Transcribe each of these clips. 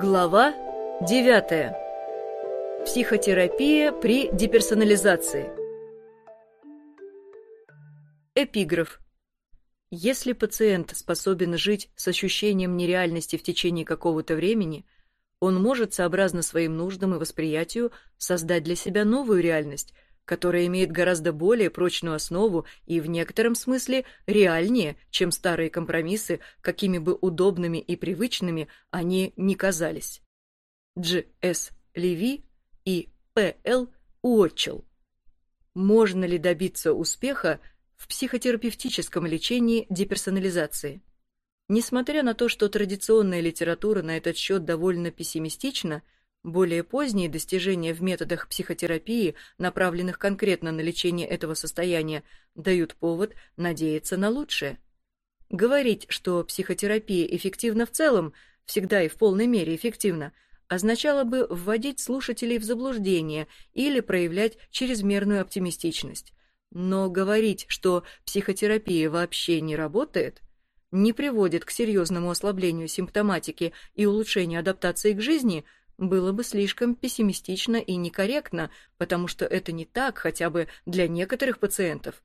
Глава 9. Психотерапия при деперсонализации. Эпиграф. Если пациент способен жить с ощущением нереальности в течение какого-то времени, он может, сообразно своим нуждам и восприятию, создать для себя новую реальность, которая имеет гораздо более прочную основу и в некотором смысле реальнее, чем старые компромиссы, какими бы удобными и привычными они ни казались. Дж. С. Леви и П. Л. Уотчелл. Можно ли добиться успеха в психотерапевтическом лечении деперсонализации? Несмотря на то, что традиционная литература на этот счет довольно пессимистична, более поздние достижения в методах психотерапии, направленных конкретно на лечение этого состояния, дают повод надеяться на лучшее. Говорить, что психотерапия эффективна в целом, всегда и в полной мере эффективна, означало бы вводить слушателей в заблуждение или проявлять чрезмерную оптимистичность. Но говорить, что психотерапия вообще не работает, не приводит к серьезному ослаблению симптоматики и улучшению адаптации к жизни – было бы слишком пессимистично и некорректно, потому что это не так хотя бы для некоторых пациентов.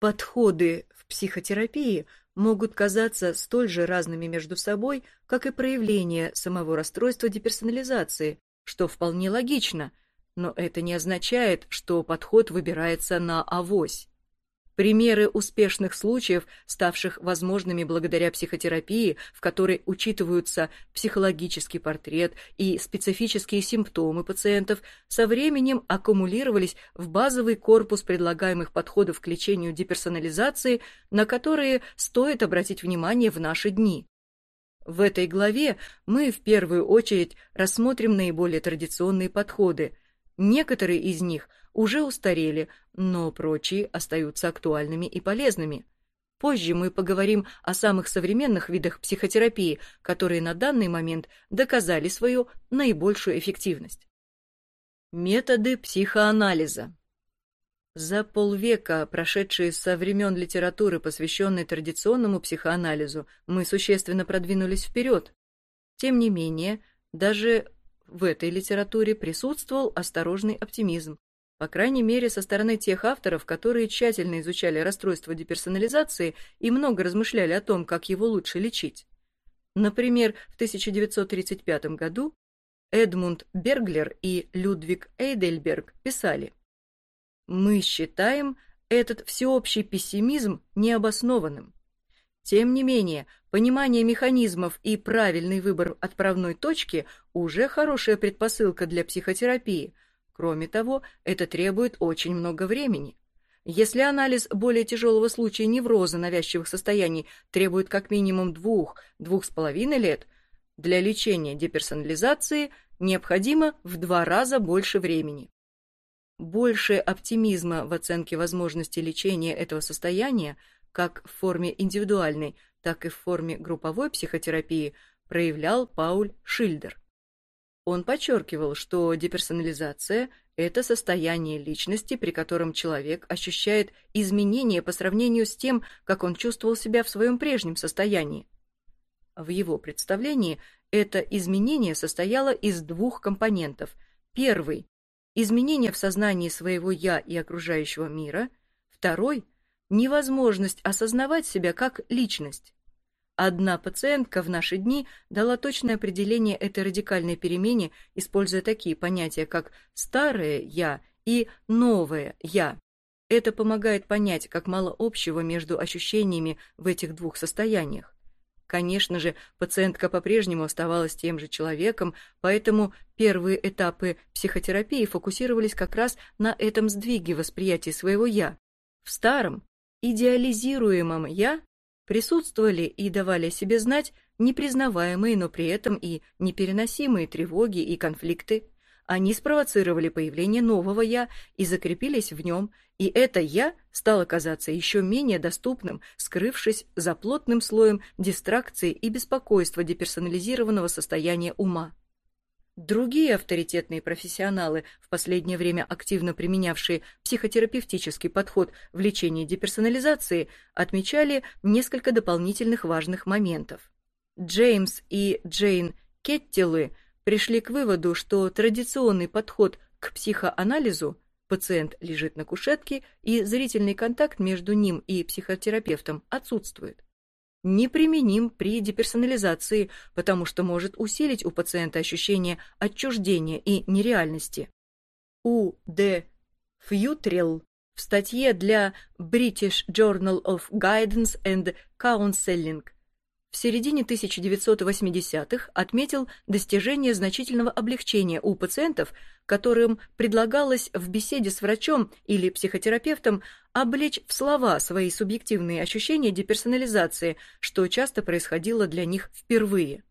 Подходы в психотерапии могут казаться столь же разными между собой, как и проявление самого расстройства деперсонализации, что вполне логично, но это не означает, что подход выбирается на авось. Примеры успешных случаев, ставших возможными благодаря психотерапии, в которой учитываются психологический портрет и специфические симптомы пациентов, со временем аккумулировались в базовый корпус предлагаемых подходов к лечению деперсонализации, на которые стоит обратить внимание в наши дни. В этой главе мы в первую очередь рассмотрим наиболее традиционные подходы. Некоторые из них – уже устарели, но прочие остаются актуальными и полезными. Позже мы поговорим о самых современных видах психотерапии, которые на данный момент доказали свою наибольшую эффективность. Методы психоанализа За полвека, прошедшие со времен литературы, посвященной традиционному психоанализу, мы существенно продвинулись вперед. Тем не менее, даже в этой литературе присутствовал осторожный оптимизм, по крайней мере, со стороны тех авторов, которые тщательно изучали расстройство деперсонализации и много размышляли о том, как его лучше лечить. Например, в 1935 году Эдмунд Берглер и Людвиг Эйдельберг писали «Мы считаем этот всеобщий пессимизм необоснованным. Тем не менее, понимание механизмов и правильный выбор отправной точки уже хорошая предпосылка для психотерапии – Кроме того, это требует очень много времени. Если анализ более тяжелого случая невроза навязчивых состояний требует как минимум двух-двух с половиной лет, для лечения деперсонализации необходимо в два раза больше времени. Больше оптимизма в оценке возможности лечения этого состояния, как в форме индивидуальной, так и в форме групповой психотерапии, проявлял Пауль Шильдер. Он подчеркивал, что деперсонализация – это состояние личности, при котором человек ощущает изменения по сравнению с тем, как он чувствовал себя в своем прежнем состоянии. В его представлении это изменение состояло из двух компонентов. Первый – изменение в сознании своего «я» и окружающего мира. Второй – невозможность осознавать себя как личность. Одна пациентка в наши дни дала точное определение этой радикальной перемене, используя такие понятия, как «старое я» и «новое я». Это помогает понять, как мало общего между ощущениями в этих двух состояниях. Конечно же, пациентка по-прежнему оставалась тем же человеком, поэтому первые этапы психотерапии фокусировались как раз на этом сдвиге восприятия своего «я». В старом, идеализируемом «я» присутствовали и давали о себе знать непризнаваемые, но при этом и непереносимые тревоги и конфликты. Они спровоцировали появление нового «я» и закрепились в нем, и это «я» стало казаться еще менее доступным, скрывшись за плотным слоем дистракции и беспокойства деперсонализированного состояния ума. Другие авторитетные профессионалы, в последнее время активно применявшие психотерапевтический подход в лечении деперсонализации, отмечали несколько дополнительных важных моментов. Джеймс и Джейн Кеттелы пришли к выводу, что традиционный подход к психоанализу пациент лежит на кушетке и зрительный контакт между ним и психотерапевтом отсутствует. Неприменим при деперсонализации, потому что может усилить у пациента ощущение отчуждения и нереальности. У. Д. Фьютрилл в статье для British Journal of Guidance and Counseling в середине 1980-х отметил достижение значительного облегчения у пациентов, которым предлагалось в беседе с врачом или психотерапевтом облечь в слова свои субъективные ощущения деперсонализации, что часто происходило для них впервые.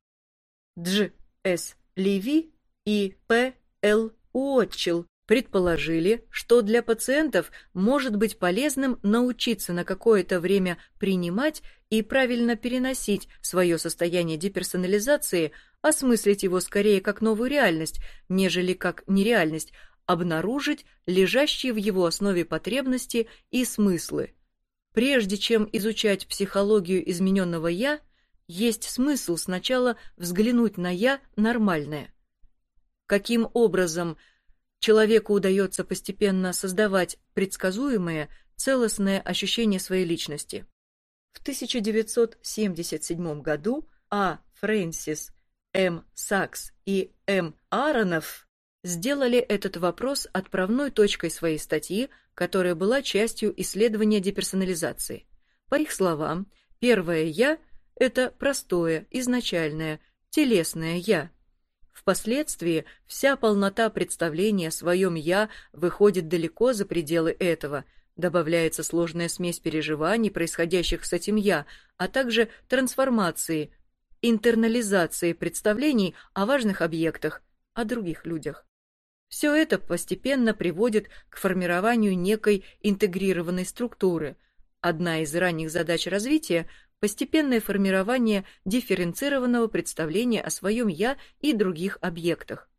Дж. С. Леви и П. Л. Уотчелл предположили, что для пациентов может быть полезным научиться на какое-то время принимать и правильно переносить свое состояние деперсонализации, осмыслить его скорее как новую реальность, нежели как нереальность, обнаружить лежащие в его основе потребности и смыслы. Прежде чем изучать психологию измененного «я», есть смысл сначала взглянуть на «я» нормальное. Каким образом – человеку удается постепенно создавать предсказуемое, целостное ощущение своей личности. В 1977 году А. Фрэнсис, М. Сакс и М. Ааронов сделали этот вопрос отправной точкой своей статьи, которая была частью исследования деперсонализации. По их словам, первое «я» — это простое, изначальное, телесное «я», Впоследствии вся полнота представления о своем «я» выходит далеко за пределы этого, добавляется сложная смесь переживаний, происходящих с этим «я», а также трансформации, интернализации представлений о важных объектах, о других людях. Все это постепенно приводит к формированию некой интегрированной структуры. Одна из ранних задач развития постепенное формирование дифференцированного представления о своем «я» и других объектах.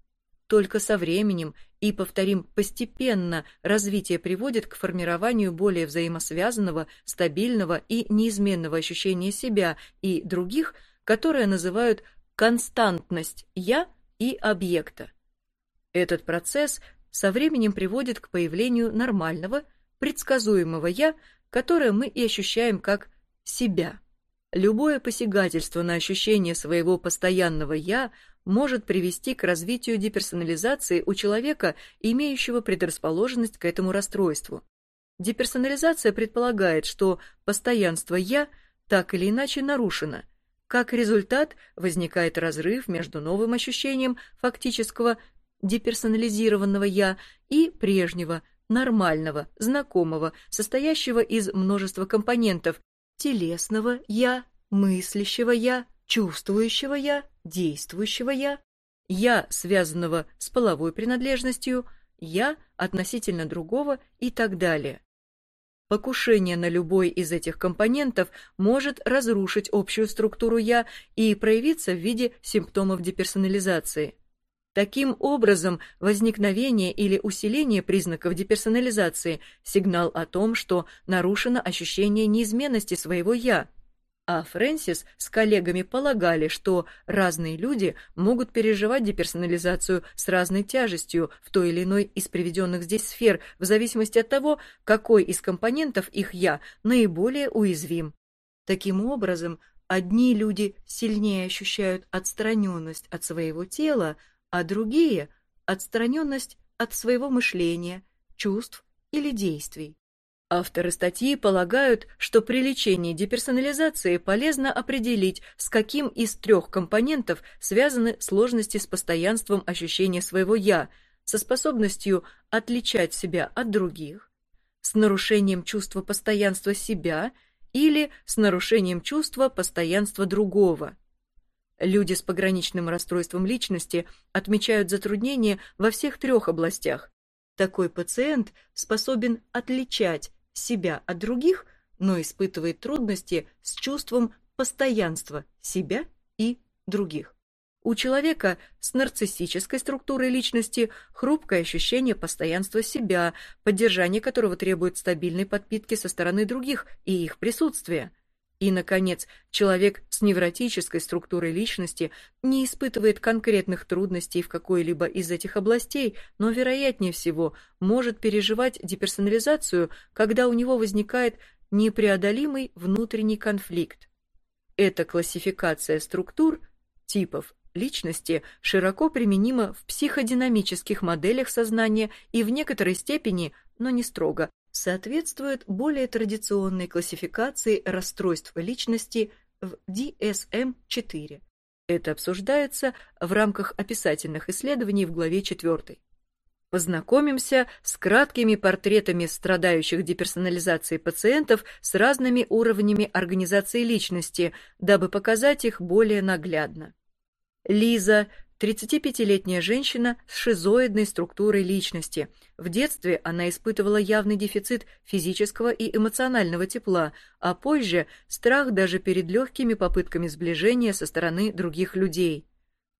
Только со временем и, повторим, постепенно развитие приводит к формированию более взаимосвязанного, стабильного и неизменного ощущения себя и других, которое называют константность «я» и объекта. Этот процесс со временем приводит к появлению нормального, предсказуемого «я», которое мы и ощущаем как себя. Любое посягательство на ощущение своего постоянного «я» может привести к развитию деперсонализации у человека, имеющего предрасположенность к этому расстройству. Деперсонализация предполагает, что постоянство «я» так или иначе нарушено. Как результат возникает разрыв между новым ощущением фактического деперсонализированного «я» и прежнего, нормального, знакомого, состоящего из множества компонентов, телесного «я», мыслящего «я», чувствующего «я», действующего «я», «я», связанного с половой принадлежностью, «я» относительно другого и так далее. Покушение на любой из этих компонентов может разрушить общую структуру «я» и проявиться в виде симптомов деперсонализации. Таким образом, возникновение или усиление признаков деперсонализации – сигнал о том, что нарушено ощущение неизменности своего «я». А Фрэнсис с коллегами полагали, что разные люди могут переживать деперсонализацию с разной тяжестью в той или иной из приведенных здесь сфер, в зависимости от того, какой из компонентов их «я» наиболее уязвим. Таким образом, одни люди сильнее ощущают отстраненность от своего тела, а другие – отстраненность от своего мышления, чувств или действий. Авторы статьи полагают, что при лечении деперсонализации полезно определить, с каким из трех компонентов связаны сложности с постоянством ощущения своего «я», со способностью отличать себя от других, с нарушением чувства постоянства себя или с нарушением чувства постоянства другого. Люди с пограничным расстройством личности отмечают затруднения во всех трех областях. Такой пациент способен отличать себя от других, но испытывает трудности с чувством постоянства себя и других. У человека с нарциссической структурой личности хрупкое ощущение постоянства себя, поддержание которого требует стабильной подпитки со стороны других и их присутствия – И, наконец, человек с невротической структурой личности не испытывает конкретных трудностей в какой-либо из этих областей, но, вероятнее всего, может переживать деперсонализацию, когда у него возникает непреодолимый внутренний конфликт. Эта классификация структур, типов личности широко применима в психодинамических моделях сознания и в некоторой степени, но не строго, соответствует более традиционной классификации расстройств личности в DSM-4. Это обсуждается в рамках описательных исследований в главе 4. Познакомимся с краткими портретами страдающих деперсонализацией пациентов с разными уровнями организации личности, дабы показать их более наглядно. Лиза 35-летняя женщина с шизоидной структурой личности. В детстве она испытывала явный дефицит физического и эмоционального тепла, а позже страх даже перед легкими попытками сближения со стороны других людей.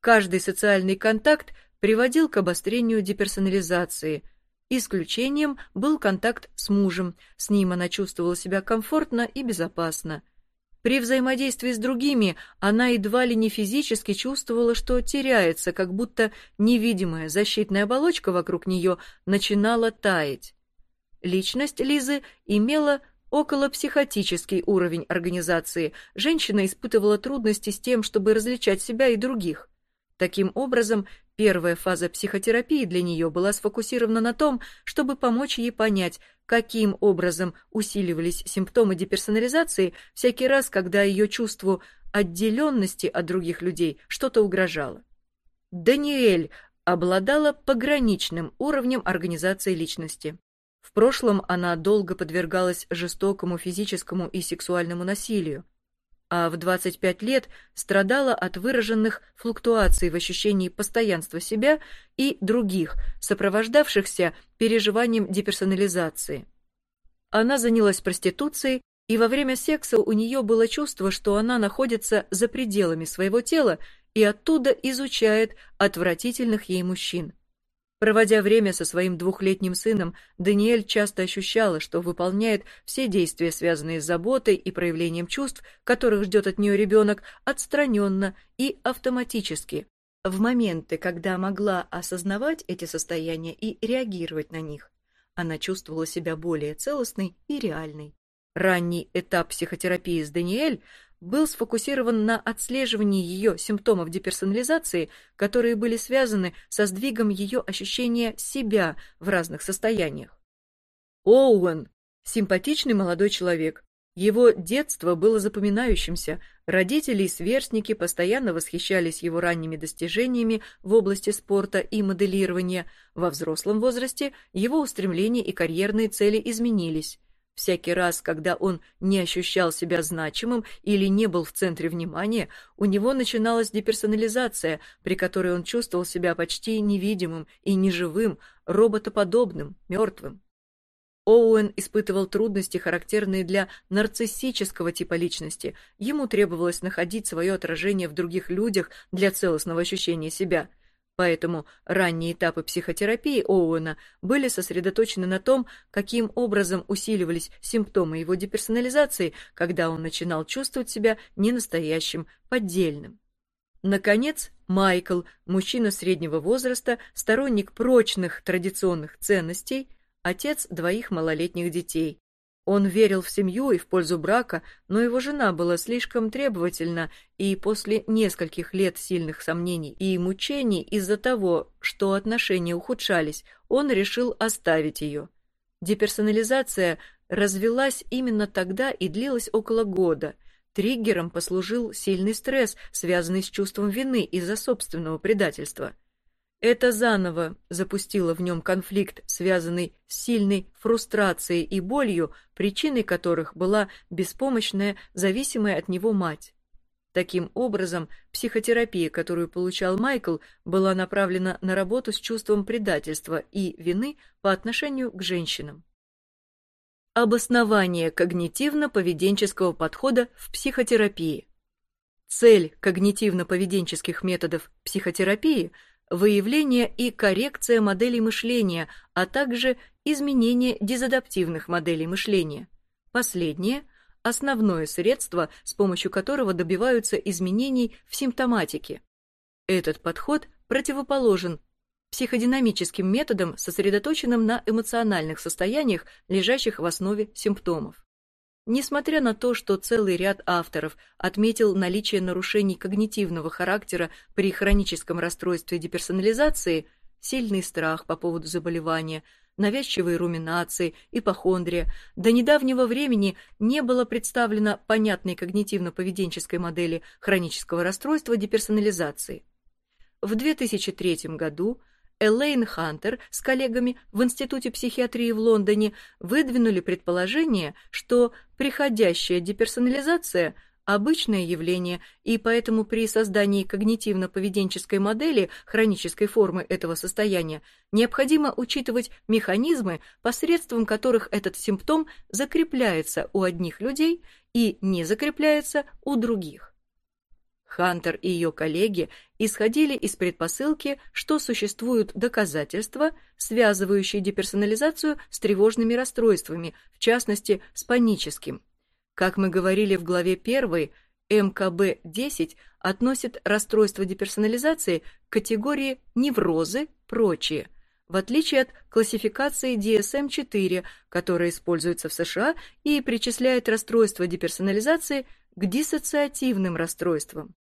Каждый социальный контакт приводил к обострению деперсонализации. Исключением был контакт с мужем, с ним она чувствовала себя комфортно и безопасно. При взаимодействии с другими она едва ли не физически чувствовала, что теряется, как будто невидимая защитная оболочка вокруг нее начинала таять. Личность Лизы имела околопсихотический уровень организации. Женщина испытывала трудности с тем, чтобы различать себя и других. Таким образом, первая фаза психотерапии для нее была сфокусирована на том, чтобы помочь ей понять, каким образом усиливались симптомы деперсонализации всякий раз, когда ее чувству отделенности от других людей что-то угрожало. Даниэль обладала пограничным уровнем организации личности. В прошлом она долго подвергалась жестокому физическому и сексуальному насилию, а в 25 лет страдала от выраженных флуктуаций в ощущении постоянства себя и других, сопровождавшихся переживанием деперсонализации. Она занялась проституцией, и во время секса у нее было чувство, что она находится за пределами своего тела и оттуда изучает отвратительных ей мужчин. Проводя время со своим двухлетним сыном, Даниэль часто ощущала, что выполняет все действия, связанные с заботой и проявлением чувств, которых ждет от нее ребенок, отстраненно и автоматически. В моменты, когда могла осознавать эти состояния и реагировать на них, она чувствовала себя более целостной и реальной. Ранний этап психотерапии с Даниэль был сфокусирован на отслеживании ее симптомов деперсонализации, которые были связаны со сдвигом ее ощущения себя в разных состояниях. Оуэн – симпатичный молодой человек. Его детство было запоминающимся, родители и сверстники постоянно восхищались его ранними достижениями в области спорта и моделирования. Во взрослом возрасте его устремления и карьерные цели изменились. Всякий раз, когда он не ощущал себя значимым или не был в центре внимания, у него начиналась деперсонализация, при которой он чувствовал себя почти невидимым и неживым, роботоподобным, мертвым. Оуэн испытывал трудности, характерные для нарциссического типа личности. Ему требовалось находить свое отражение в других людях для целостного ощущения себя – Поэтому ранние этапы психотерапии Оуэна были сосредоточены на том, каким образом усиливались симптомы его деперсонализации, когда он начинал чувствовать себя ненастоящим, поддельным. Наконец, Майкл, мужчина среднего возраста, сторонник прочных традиционных ценностей, отец двоих малолетних детей. Он верил в семью и в пользу брака, но его жена была слишком требовательна, и после нескольких лет сильных сомнений и мучений из-за того, что отношения ухудшались, он решил оставить ее. Деперсонализация развелась именно тогда и длилась около года. Триггером послужил сильный стресс, связанный с чувством вины из-за собственного предательства – это заново запустило в нем конфликт, связанный с сильной фрустрацией и болью, причиной которых была беспомощная, зависимая от него мать. Таким образом, психотерапия, которую получал Майкл, была направлена на работу с чувством предательства и вины по отношению к женщинам. Обоснование когнитивно-поведенческого подхода в психотерапии. Цель когнитивно-поведенческих методов психотерапии – выявление и коррекция моделей мышления, а также изменение дезадаптивных моделей мышления. Последнее основное средство, с помощью которого добиваются изменений в симптоматике. Этот подход противоположен психодинамическим методам, сосредоточенным на эмоциональных состояниях, лежащих в основе симптомов. Несмотря на то, что целый ряд авторов отметил наличие нарушений когнитивного характера при хроническом расстройстве деперсонализации, сильный страх по поводу заболевания, навязчивые руминации, ипохондрия, до недавнего времени не было представлено понятной когнитивно-поведенческой модели хронического расстройства деперсонализации. В 2003 году Элейн Хантер с коллегами в Институте психиатрии в Лондоне выдвинули предположение, что приходящая деперсонализация – обычное явление, и поэтому при создании когнитивно-поведенческой модели хронической формы этого состояния необходимо учитывать механизмы, посредством которых этот симптом закрепляется у одних людей и не закрепляется у других. Хантер и ее коллеги исходили из предпосылки, что существуют доказательства, связывающие деперсонализацию с тревожными расстройствами, в частности, с паническим. Как мы говорили в главе 1, МКБ-10 относит расстройство деперсонализации к категории неврозы, прочие, в отличие от классификации DSM-4, которая используется в США и причисляет расстройство деперсонализации к диссоциативным расстройствам.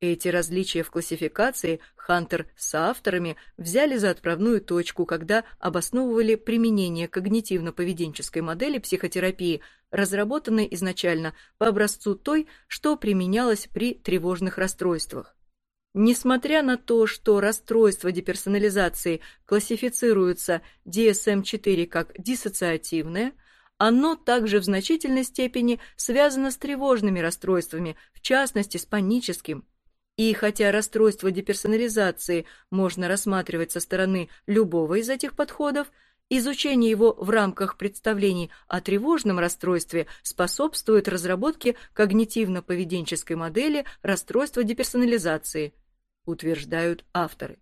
Эти различия в классификации Хантер с авторами взяли за отправную точку, когда обосновывали применение когнитивно-поведенческой модели психотерапии, разработанной изначально по образцу той, что применялось при тревожных расстройствах. Несмотря на то, что расстройства деперсонализации классифицируются DSM-4 как диссоциативное, оно также в значительной степени связано с тревожными расстройствами, в частности с паническим, и хотя расстройство деперсонализации можно рассматривать со стороны любого из этих подходов, изучение его в рамках представлений о тревожном расстройстве способствует разработке когнитивно-поведенческой модели расстройства деперсонализации, утверждают авторы.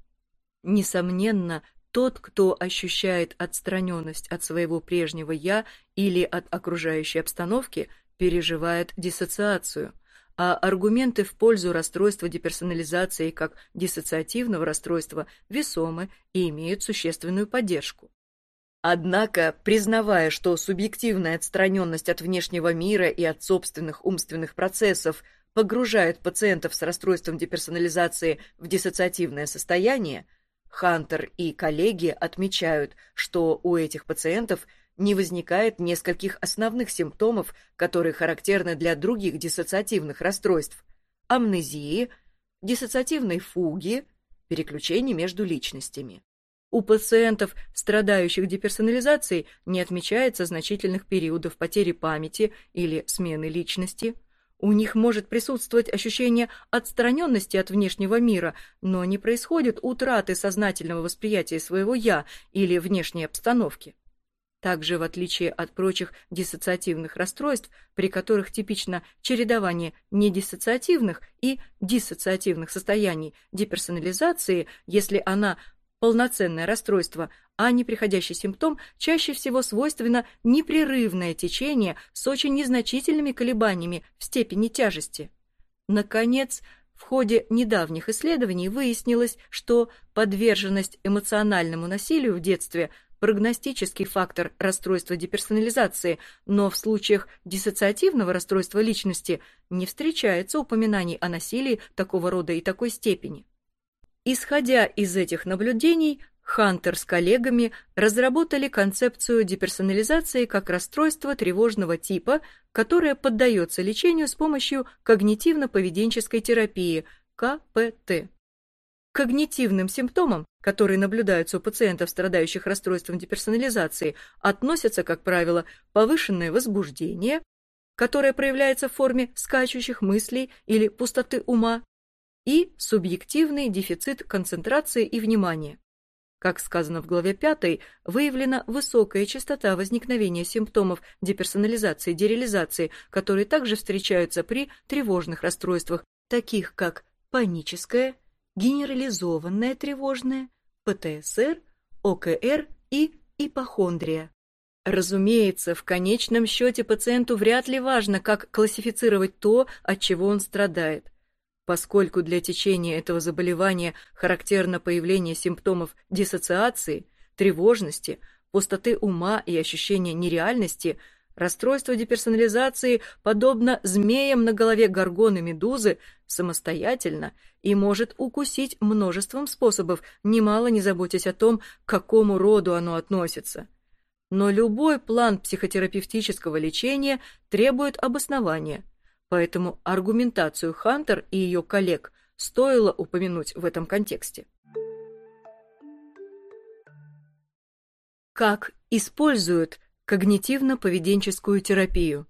Несомненно, тот, кто ощущает отстраненность от своего прежнего «я» или от окружающей обстановки, переживает диссоциацию – а аргументы в пользу расстройства деперсонализации как диссоциативного расстройства весомы и имеют существенную поддержку. Однако, признавая, что субъективная отстраненность от внешнего мира и от собственных умственных процессов погружает пациентов с расстройством деперсонализации в диссоциативное состояние, Хантер и коллеги отмечают, что у этих пациентов – не возникает нескольких основных симптомов, которые характерны для других диссоциативных расстройств – амнезии, диссоциативной фуги, переключений между личностями. У пациентов, страдающих деперсонализацией, не отмечается значительных периодов потери памяти или смены личности. У них может присутствовать ощущение отстраненности от внешнего мира, но не происходит утраты сознательного восприятия своего «я» или внешней обстановки. Также, в отличие от прочих диссоциативных расстройств, при которых типично чередование недиссоциативных и диссоциативных состояний деперсонализации, если она полноценное расстройство, а не приходящий симптом, чаще всего свойственно непрерывное течение с очень незначительными колебаниями в степени тяжести. Наконец, в ходе недавних исследований выяснилось, что подверженность эмоциональному насилию в детстве – прогностический фактор расстройства деперсонализации, но в случаях диссоциативного расстройства личности не встречается упоминаний о насилии такого рода и такой степени. Исходя из этих наблюдений, Хантер с коллегами разработали концепцию деперсонализации как расстройство тревожного типа, которое поддается лечению с помощью когнитивно-поведенческой терапии, КПТ. Когнитивным симптомам, которые наблюдаются у пациентов, страдающих расстройством деперсонализации, относятся, как правило, повышенное возбуждение, которое проявляется в форме скачущих мыслей или пустоты ума, и субъективный дефицит концентрации и внимания. Как сказано в главе 5, выявлена высокая частота возникновения симптомов деперсонализации и дереализации, которые также встречаются при тревожных расстройствах, таких как паническое, генерализованное тревожное, ПТСР, ОКР и ипохондрия. Разумеется, в конечном счете пациенту вряд ли важно, как классифицировать то, от чего он страдает. Поскольку для течения этого заболевания характерно появление симптомов диссоциации, тревожности, пустоты ума и ощущения нереальности, расстройство деперсонализации, подобно змеям на голове горгоны медузы, самостоятельно и может укусить множеством способов, немало не заботясь о том, к какому роду оно относится. Но любой план психотерапевтического лечения требует обоснования, поэтому аргументацию Хантер и ее коллег стоило упомянуть в этом контексте. Как используют когнитивно-поведенческую терапию?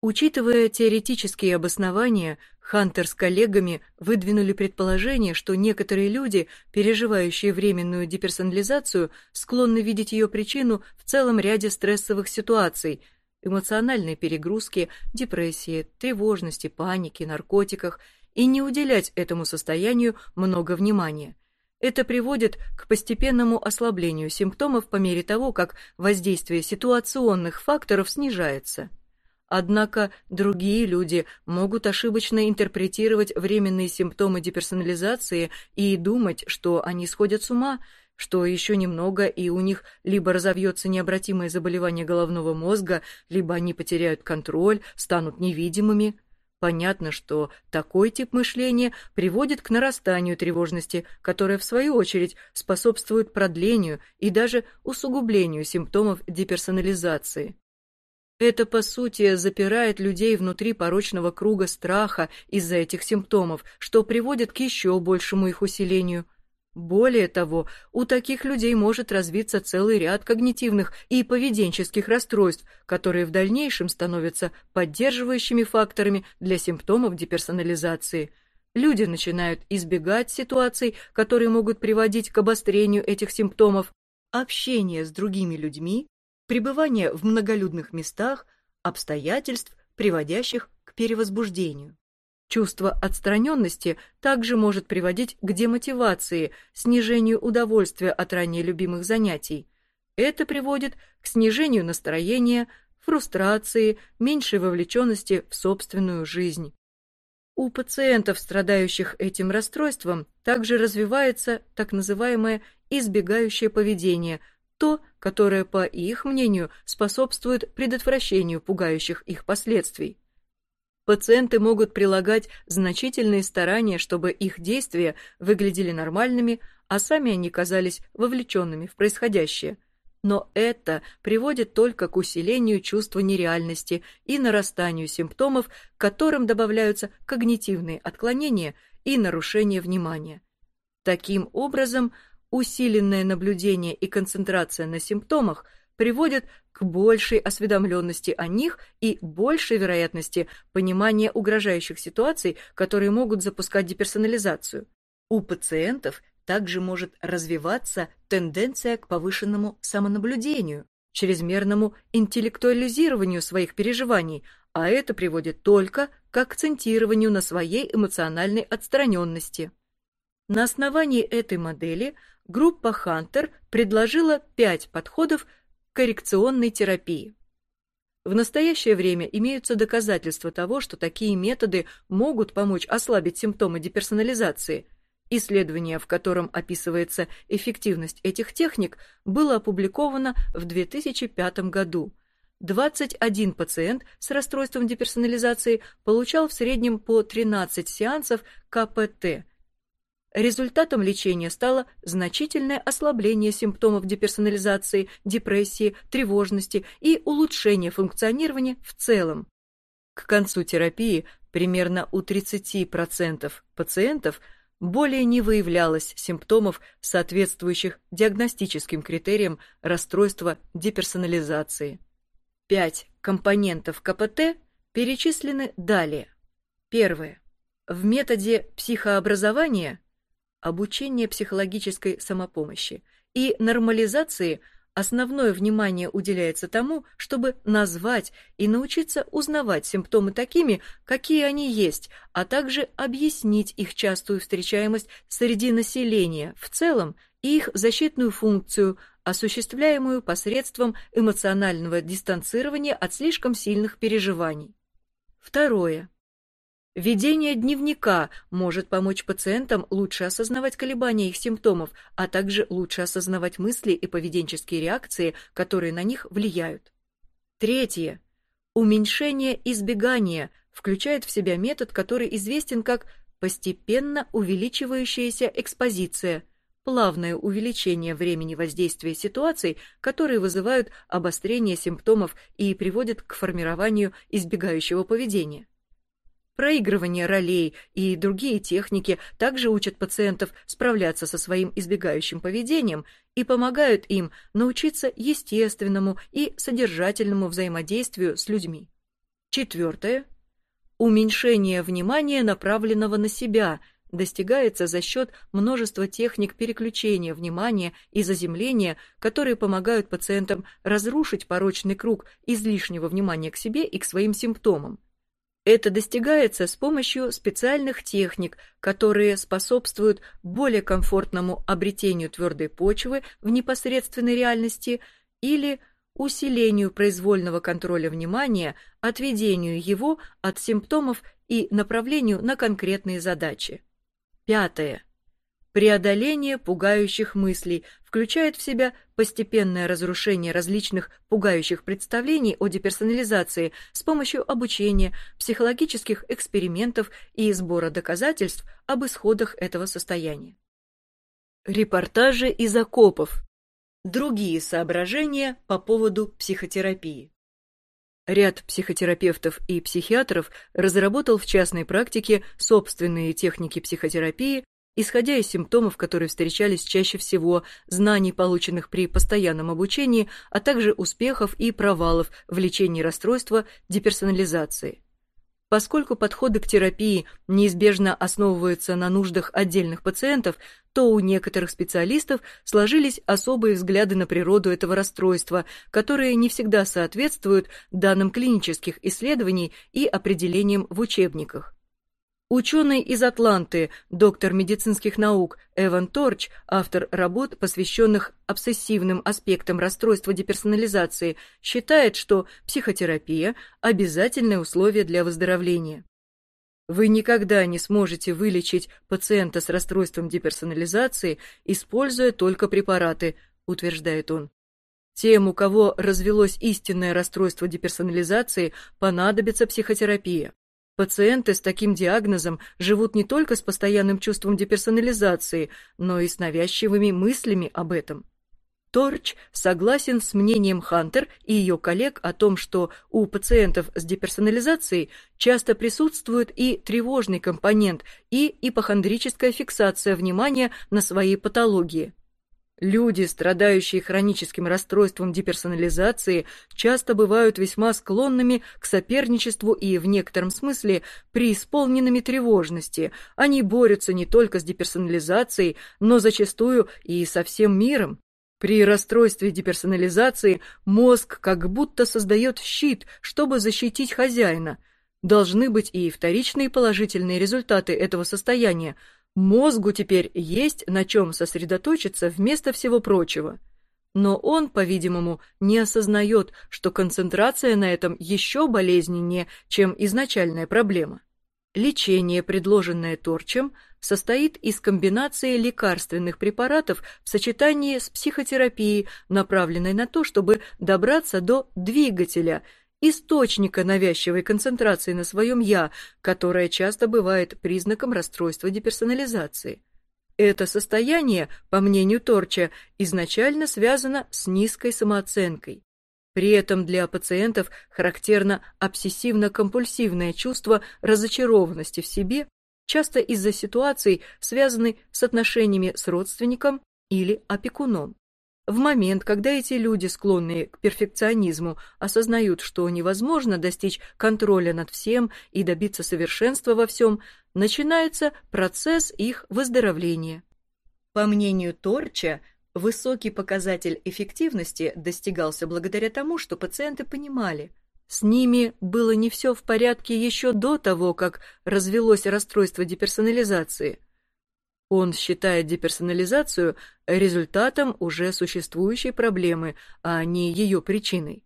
Учитывая теоретические обоснования, Хантер с коллегами выдвинули предположение, что некоторые люди, переживающие временную деперсонализацию, склонны видеть ее причину в целом ряде стрессовых ситуаций – эмоциональной перегрузки, депрессии, тревожности, паники, наркотиках – и не уделять этому состоянию много внимания. Это приводит к постепенному ослаблению симптомов по мере того, как воздействие ситуационных факторов снижается. Однако другие люди могут ошибочно интерпретировать временные симптомы деперсонализации и думать, что они сходят с ума, что еще немного и у них либо разовьется необратимое заболевание головного мозга, либо они потеряют контроль, станут невидимыми. Понятно, что такой тип мышления приводит к нарастанию тревожности, которая, в свою очередь, способствует продлению и даже усугублению симптомов деперсонализации. Это, по сути, запирает людей внутри порочного круга страха из-за этих симптомов, что приводит к еще большему их усилению. Более того, у таких людей может развиться целый ряд когнитивных и поведенческих расстройств, которые в дальнейшем становятся поддерживающими факторами для симптомов деперсонализации. Люди начинают избегать ситуаций, которые могут приводить к обострению этих симптомов, общение с другими людьми пребывание в многолюдных местах, обстоятельств, приводящих к перевозбуждению. Чувство отстраненности также может приводить к демотивации, снижению удовольствия от ранее любимых занятий. Это приводит к снижению настроения, фрустрации, меньшей вовлеченности в собственную жизнь. У пациентов, страдающих этим расстройством, также развивается так называемое избегающее поведение – то, которое, по их мнению, способствует предотвращению пугающих их последствий. Пациенты могут прилагать значительные старания, чтобы их действия выглядели нормальными, а сами они казались вовлеченными в происходящее. Но это приводит только к усилению чувства нереальности и нарастанию симптомов, к которым добавляются когнитивные отклонения и нарушение внимания. Таким образом, усиленное наблюдение и концентрация на симптомах приводят к большей осведомленности о них и большей вероятности понимания угрожающих ситуаций, которые могут запускать деперсонализацию. У пациентов также может развиваться тенденция к повышенному самонаблюдению, чрезмерному интеллектуализированию своих переживаний, а это приводит только к акцентированию на своей эмоциональной отстраненности. На основании этой модели группа Хантер предложила пять подходов коррекционной терапии. В настоящее время имеются доказательства того, что такие методы могут помочь ослабить симптомы деперсонализации. Исследование, в котором описывается эффективность этих техник, было опубликовано в 2005 году. 21 пациент с расстройством деперсонализации получал в среднем по 13 сеансов КПТ – Результатом лечения стало значительное ослабление симптомов деперсонализации, депрессии, тревожности и улучшение функционирования в целом. К концу терапии примерно у 30% пациентов более не выявлялось симптомов, соответствующих диагностическим критериям расстройства деперсонализации. Пять компонентов КПТ перечислены далее. Первое. В методе психообразования обучение психологической самопомощи и нормализации основное внимание уделяется тому, чтобы назвать и научиться узнавать симптомы такими, какие они есть, а также объяснить их частую встречаемость среди населения в целом и их защитную функцию, осуществляемую посредством эмоционального дистанцирования от слишком сильных переживаний. Второе. Ведение дневника может помочь пациентам лучше осознавать колебания их симптомов, а также лучше осознавать мысли и поведенческие реакции, которые на них влияют. Третье. Уменьшение избегания включает в себя метод, который известен как постепенно увеличивающаяся экспозиция, плавное увеличение времени воздействия ситуаций, которые вызывают обострение симптомов и приводят к формированию избегающего поведения. Проигрывание ролей и другие техники также учат пациентов справляться со своим избегающим поведением и помогают им научиться естественному и содержательному взаимодействию с людьми. Четвертое. Уменьшение внимания, направленного на себя, достигается за счет множества техник переключения внимания и заземления, которые помогают пациентам разрушить порочный круг излишнего внимания к себе и к своим симптомам. Это достигается с помощью специальных техник, которые способствуют более комфортному обретению твердой почвы в непосредственной реальности или усилению произвольного контроля внимания, отведению его от симптомов и направлению на конкретные задачи. Пятое. Преодоление пугающих мыслей включает в себя постепенное разрушение различных пугающих представлений о деперсонализации с помощью обучения, психологических экспериментов и сбора доказательств об исходах этого состояния. Репортажи из окопов. Другие соображения по поводу психотерапии. Ряд психотерапевтов и психиатров разработал в частной практике собственные техники психотерапии исходя из симптомов, которые встречались чаще всего, знаний, полученных при постоянном обучении, а также успехов и провалов в лечении расстройства деперсонализации. Поскольку подходы к терапии неизбежно основываются на нуждах отдельных пациентов, то у некоторых специалистов сложились особые взгляды на природу этого расстройства, которые не всегда соответствуют данным клинических исследований и определениям в учебниках. Ученый из Атланты, доктор медицинских наук Эван Торч, автор работ, посвященных обсессивным аспектам расстройства деперсонализации, считает, что психотерапия – обязательное условие для выздоровления. Вы никогда не сможете вылечить пациента с расстройством деперсонализации, используя только препараты, утверждает он. Тем, у кого развелось истинное расстройство деперсонализации, понадобится психотерапия. Пациенты с таким диагнозом живут не только с постоянным чувством деперсонализации, но и с навязчивыми мыслями об этом. Торч согласен с мнением Хантер и ее коллег о том, что у пациентов с деперсонализацией часто присутствует и тревожный компонент, и ипохондрическая фиксация внимания на своей патологии. Люди, страдающие хроническим расстройством деперсонализации, часто бывают весьма склонными к соперничеству и, в некотором смысле, преисполненными тревожности. Они борются не только с деперсонализацией, но зачастую и со всем миром. При расстройстве деперсонализации мозг как будто создает щит, чтобы защитить хозяина. Должны быть и вторичные положительные результаты этого состояния – Мозгу теперь есть на чем сосредоточиться вместо всего прочего. Но он, по-видимому, не осознает, что концентрация на этом еще болезненнее, чем изначальная проблема. Лечение, предложенное Торчем, состоит из комбинации лекарственных препаратов в сочетании с психотерапией, направленной на то, чтобы добраться до двигателя – источника навязчивой концентрации на своем «я», которая часто бывает признаком расстройства деперсонализации. Это состояние, по мнению Торча, изначально связано с низкой самооценкой. При этом для пациентов характерно обсессивно-компульсивное чувство разочарованности в себе, часто из-за ситуаций, связанной с отношениями с родственником или опекуном. В момент, когда эти люди, склонные к перфекционизму, осознают, что невозможно достичь контроля над всем и добиться совершенства во всем, начинается процесс их выздоровления. По мнению Торча, высокий показатель эффективности достигался благодаря тому, что пациенты понимали, с ними было не все в порядке еще до того, как развелось расстройство деперсонализации – Он считает деперсонализацию результатом уже существующей проблемы, а не ее причиной.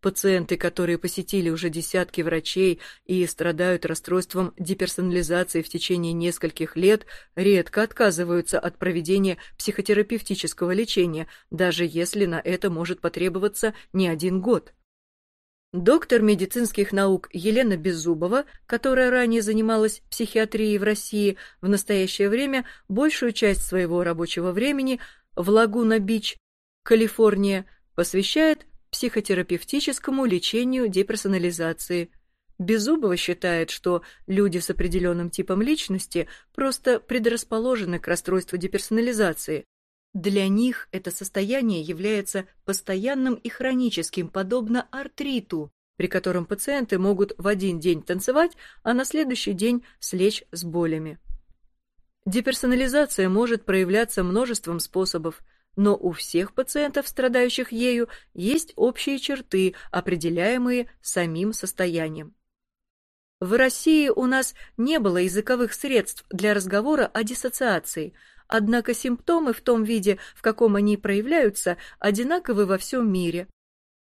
Пациенты, которые посетили уже десятки врачей и страдают расстройством деперсонализации в течение нескольких лет, редко отказываются от проведения психотерапевтического лечения, даже если на это может потребоваться не один год. Доктор медицинских наук Елена Беззубова, которая ранее занималась психиатрией в России, в настоящее время большую часть своего рабочего времени в Лагуна-Бич, Калифорния, посвящает психотерапевтическому лечению деперсонализации. Беззубова считает, что люди с определенным типом личности просто предрасположены к расстройству деперсонализации. Для них это состояние является постоянным и хроническим, подобно артриту, при котором пациенты могут в один день танцевать, а на следующий день слечь с болями. Деперсонализация может проявляться множеством способов – но у всех пациентов, страдающих ею, есть общие черты, определяемые самим состоянием. В России у нас не было языковых средств для разговора о диссоциации, однако симптомы в том виде, в каком они проявляются, одинаковы во всем мире.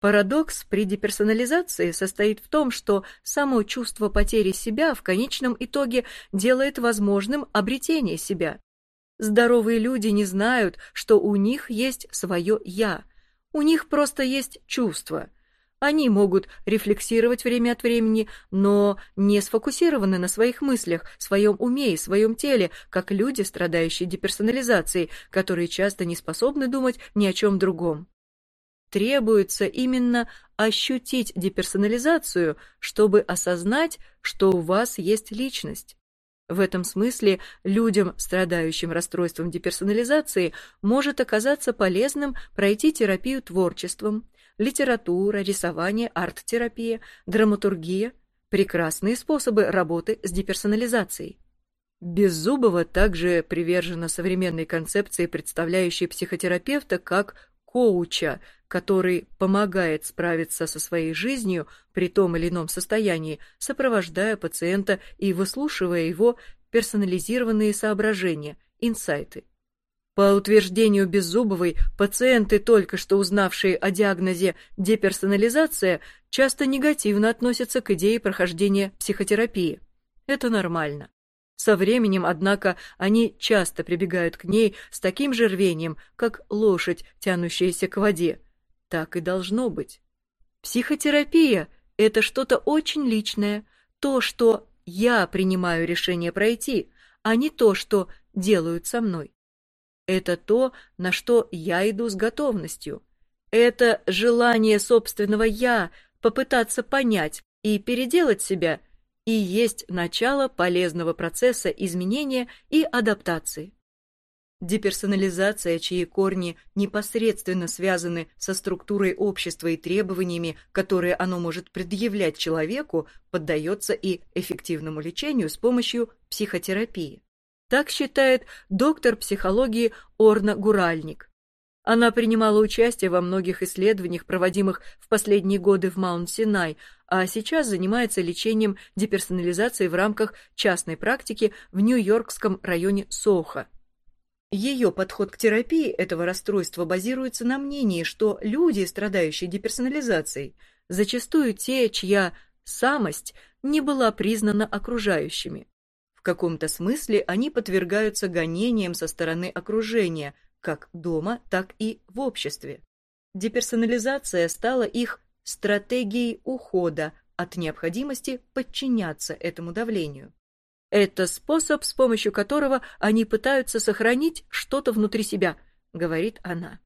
Парадокс при деперсонализации состоит в том, что само чувство потери себя в конечном итоге делает возможным обретение себя. Здоровые люди не знают, что у них есть свое «я». У них просто есть чувства. Они могут рефлексировать время от времени, но не сфокусированы на своих мыслях, своем уме и своем теле, как люди, страдающие деперсонализацией, которые часто не способны думать ни о чем другом. Требуется именно ощутить деперсонализацию, чтобы осознать, что у вас есть личность. В этом смысле людям, страдающим расстройством деперсонализации, может оказаться полезным пройти терапию творчеством, литература, рисование, арт-терапия, драматургия – прекрасные способы работы с деперсонализацией. Беззубова также привержена современной концепции, представляющей психотерапевта как коуча, который помогает справиться со своей жизнью при том или ином состоянии, сопровождая пациента и выслушивая его персонализированные соображения, инсайты. По утверждению Беззубовой, пациенты, только что узнавшие о диагнозе деперсонализация, часто негативно относятся к идее прохождения психотерапии. Это нормально. Со временем, однако, они часто прибегают к ней с таким же рвением, как лошадь, тянущаяся к воде. Так и должно быть. Психотерапия – это что-то очень личное, то, что я принимаю решение пройти, а не то, что делают со мной. Это то, на что я иду с готовностью. Это желание собственного «я» попытаться понять и переделать себя – и есть начало полезного процесса изменения и адаптации. Деперсонализация, чьи корни непосредственно связаны со структурой общества и требованиями, которые оно может предъявлять человеку, поддается и эффективному лечению с помощью психотерапии. Так считает доктор психологии Орна Гуральник. Она принимала участие во многих исследованиях, проводимых в последние годы в Маунт-Синай, а сейчас занимается лечением деперсонализации в рамках частной практики в Нью-Йоркском районе Сохо. Ее подход к терапии этого расстройства базируется на мнении, что люди, страдающие деперсонализацией, зачастую те, чья самость не была признана окружающими. Каком-то смысле они подвергаются гонениям со стороны окружения – как дома, так и в обществе. Деперсонализация стала их стратегией ухода от необходимости подчиняться этому давлению. Это способ, с помощью которого они пытаются сохранить что-то внутри себя, говорит она.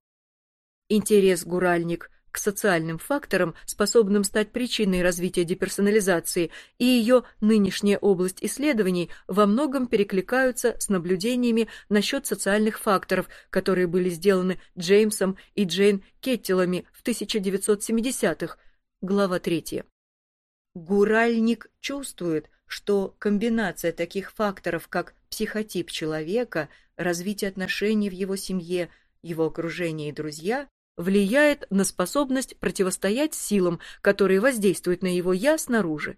Интерес Гуральник к социальным факторам, способным стать причиной развития деперсонализации, и ее нынешняя область исследований во многом перекликаются с наблюдениями насчет социальных факторов, которые были сделаны Джеймсом и Джейн Кеттелами в 1970-х, глава 3. Гуральник чувствует, что комбинация таких факторов, как психотип человека, развитие отношений в его семье, его окружение и друзья, влияет на способность противостоять силам, которые воздействуют на его «я» снаружи.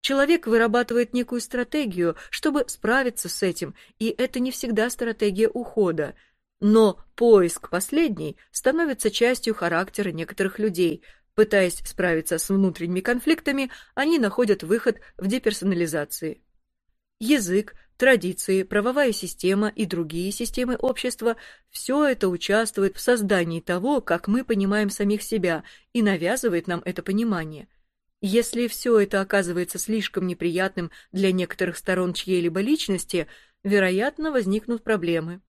Человек вырабатывает некую стратегию, чтобы справиться с этим, и это не всегда стратегия ухода. Но поиск последней становится частью характера некоторых людей. Пытаясь справиться с внутренними конфликтами, они находят выход в деперсонализации. Язык, традиции, правовая система и другие системы общества – все это участвует в создании того, как мы понимаем самих себя, и навязывает нам это понимание. Если все это оказывается слишком неприятным для некоторых сторон чьей-либо личности, вероятно, возникнут проблемы.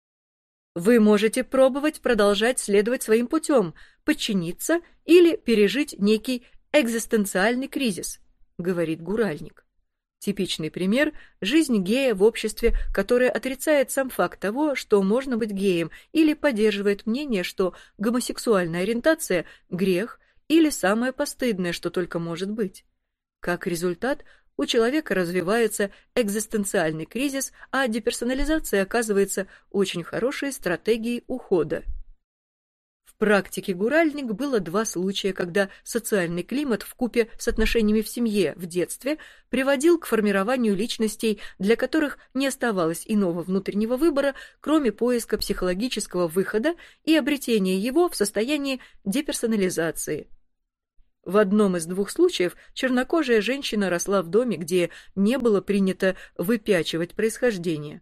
Вы можете пробовать продолжать следовать своим путем, подчиниться или пережить некий экзистенциальный кризис, говорит Гуральник. Типичный пример – жизнь гея в обществе, которое отрицает сам факт того, что можно быть геем, или поддерживает мнение, что гомосексуальная ориентация – грех или самое постыдное, что только может быть. Как результат, у человека развивается экзистенциальный кризис, а деперсонализация оказывается очень хорошей стратегией ухода. Практике Гуральник было два случая, когда социальный климат в купе с отношениями в семье в детстве приводил к формированию личностей, для которых не оставалось иного внутреннего выбора, кроме поиска психологического выхода и обретения его в состоянии деперсонализации. В одном из двух случаев чернокожая женщина росла в доме, где не было принято выпячивать происхождение.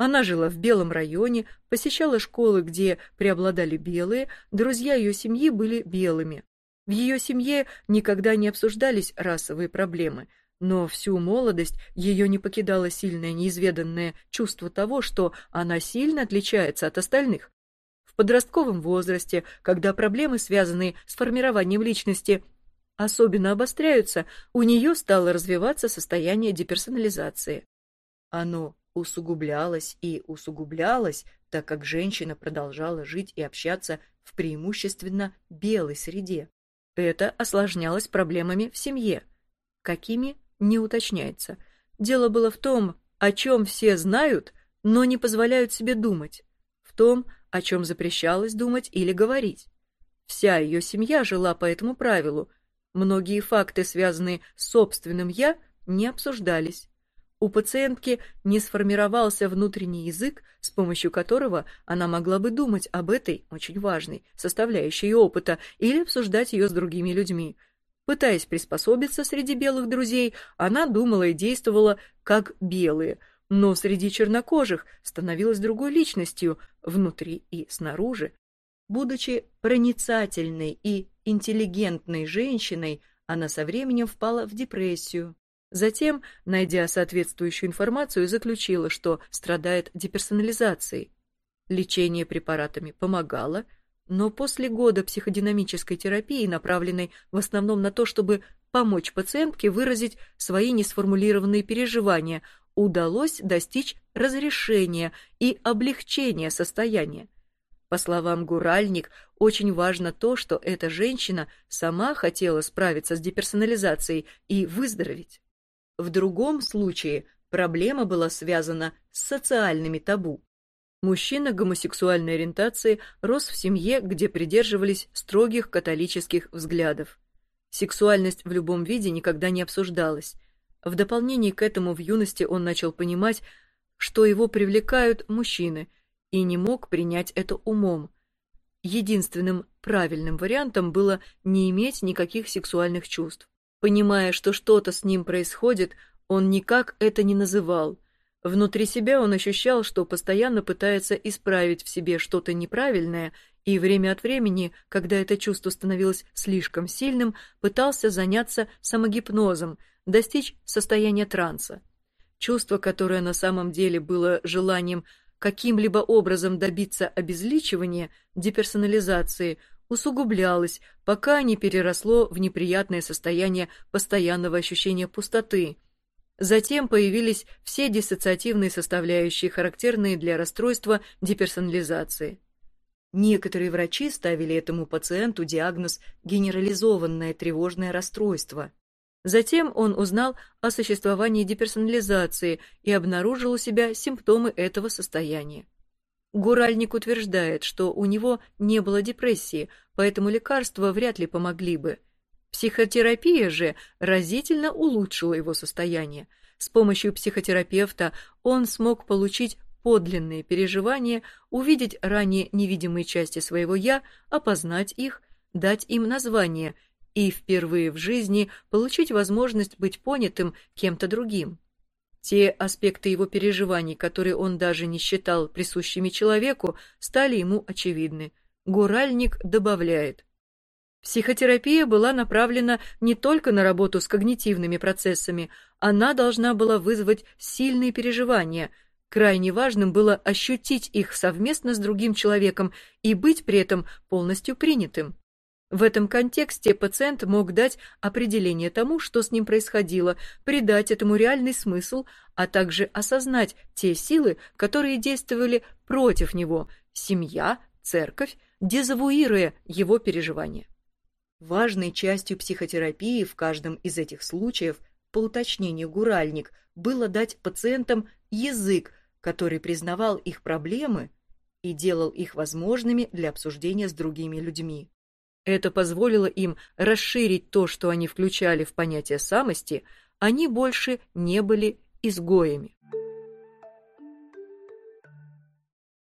Она жила в белом районе, посещала школы, где преобладали белые, друзья ее семьи были белыми. В ее семье никогда не обсуждались расовые проблемы, но всю молодость ее не покидало сильное неизведанное чувство того, что она сильно отличается от остальных. В подростковом возрасте, когда проблемы, связанные с формированием личности, особенно обостряются, у нее стало развиваться состояние деперсонализации. Оно усугублялось и усугублялось, так как женщина продолжала жить и общаться в преимущественно белой среде. Это осложнялось проблемами в семье. Какими – не уточняется. Дело было в том, о чем все знают, но не позволяют себе думать. В том, о чем запрещалось думать или говорить. Вся ее семья жила по этому правилу. Многие факты, связанные с собственным «я», не обсуждались. У пациентки не сформировался внутренний язык, с помощью которого она могла бы думать об этой очень важной составляющей опыта или обсуждать ее с другими людьми. Пытаясь приспособиться среди белых друзей, она думала и действовала как белые, но среди чернокожих становилась другой личностью, внутри и снаружи. Будучи проницательной и интеллигентной женщиной, она со временем впала в депрессию, Затем, найдя соответствующую информацию, заключила, что страдает деперсонализацией. Лечение препаратами помогало, но после года психодинамической терапии, направленной в основном на то, чтобы помочь пациентке выразить свои несформулированные переживания, удалось достичь разрешения и облегчения состояния. По словам Гуральник, очень важно то, что эта женщина сама хотела справиться с деперсонализацией и выздороветь. В другом случае проблема была связана с социальными табу. Мужчина гомосексуальной ориентации рос в семье, где придерживались строгих католических взглядов. Сексуальность в любом виде никогда не обсуждалась. В дополнение к этому в юности он начал понимать, что его привлекают мужчины, и не мог принять это умом. Единственным правильным вариантом было не иметь никаких сексуальных чувств. Понимая, что что-то с ним происходит, он никак это не называл. Внутри себя он ощущал, что постоянно пытается исправить в себе что-то неправильное, и время от времени, когда это чувство становилось слишком сильным, пытался заняться самогипнозом, достичь состояния транса. Чувство, которое на самом деле было желанием каким-либо образом добиться обезличивания, деперсонализации, усугублялось, пока не переросло в неприятное состояние постоянного ощущения пустоты. Затем появились все диссоциативные составляющие, характерные для расстройства деперсонализации. Некоторые врачи ставили этому пациенту диагноз «генерализованное тревожное расстройство». Затем он узнал о существовании деперсонализации и обнаружил у себя симптомы этого состояния. Гуральник утверждает, что у него не было депрессии, поэтому лекарства вряд ли помогли бы. Психотерапия же разительно улучшила его состояние. С помощью психотерапевта он смог получить подлинные переживания, увидеть ранее невидимые части своего «я», опознать их, дать им название и впервые в жизни получить возможность быть понятым кем-то другим. Те аспекты его переживаний, которые он даже не считал присущими человеку, стали ему очевидны. Гуральник добавляет. Психотерапия была направлена не только на работу с когнитивными процессами, она должна была вызвать сильные переживания. Крайне важным было ощутить их совместно с другим человеком и быть при этом полностью принятым. В этом контексте пациент мог дать определение тому, что с ним происходило, придать этому реальный смысл, а также осознать те силы, которые действовали против него – семья, церковь, дезавуируя его переживания. Важной частью психотерапии в каждом из этих случаев, по уточнению Гуральник, было дать пациентам язык, который признавал их проблемы и делал их возможными для обсуждения с другими людьми. Это позволило им расширить то, что они включали в понятие самости, они больше не были изгоями.